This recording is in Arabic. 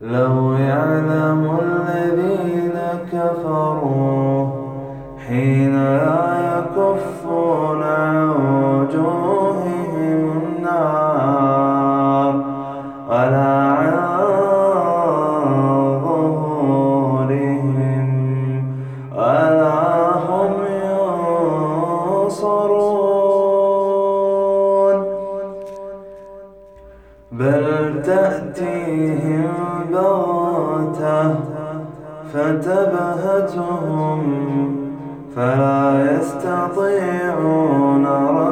لو يعلم الذين كفروا حين لا يكفون عن وجوههم النار ولا ظهورهم هم ينصرون. بل تأتيهم بغتة فتبهتهم فلا يستطيعون ردها